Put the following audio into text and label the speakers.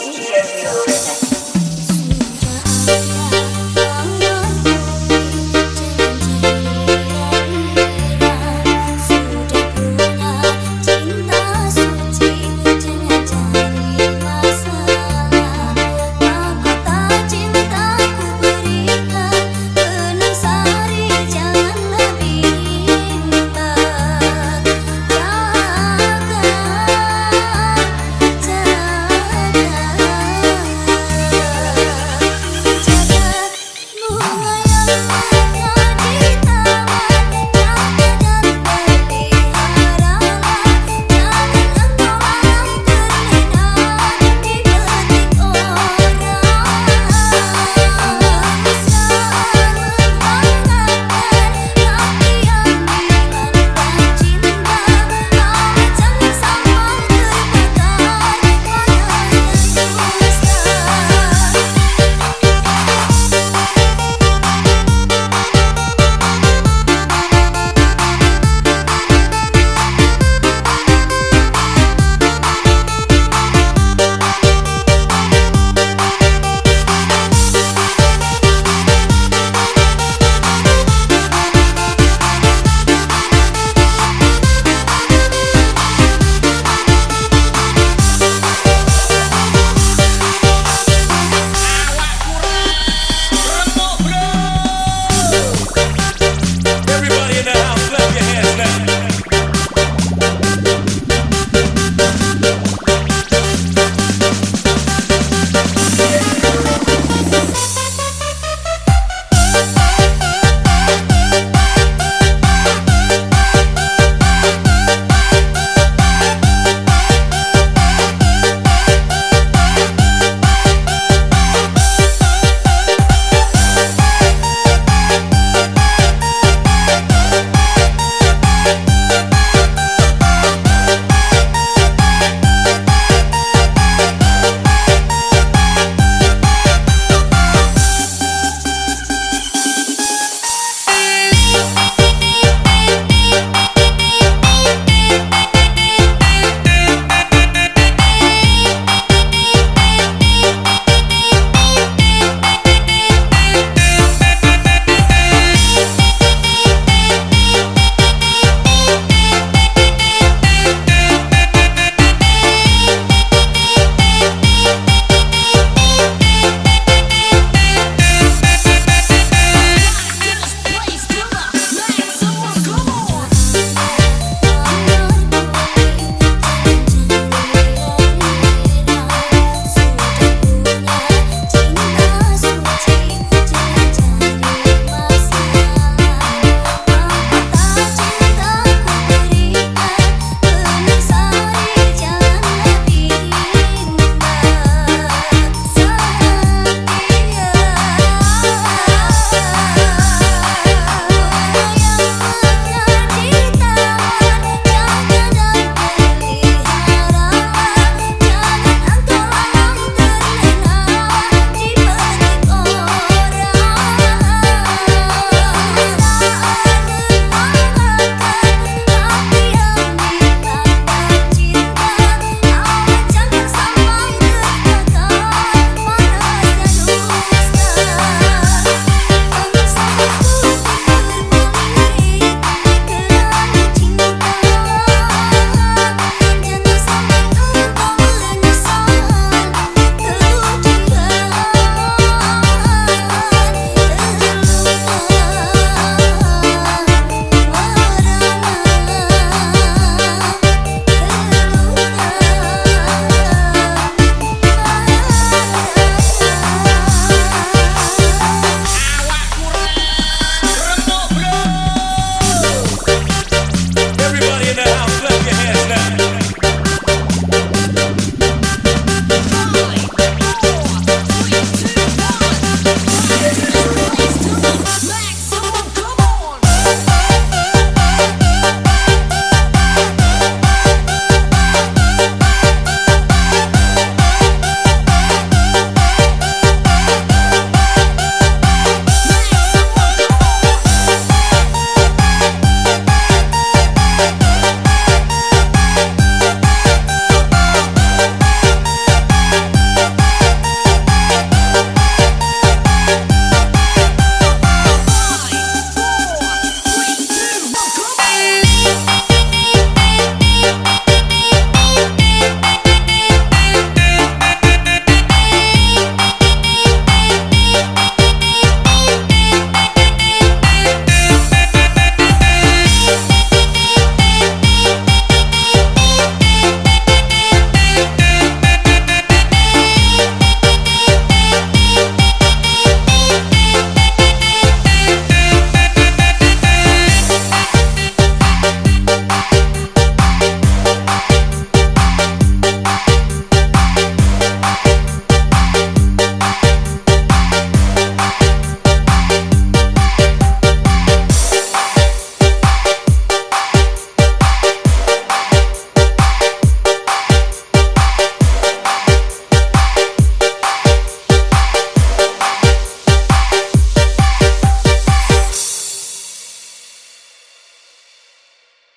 Speaker 1: DJ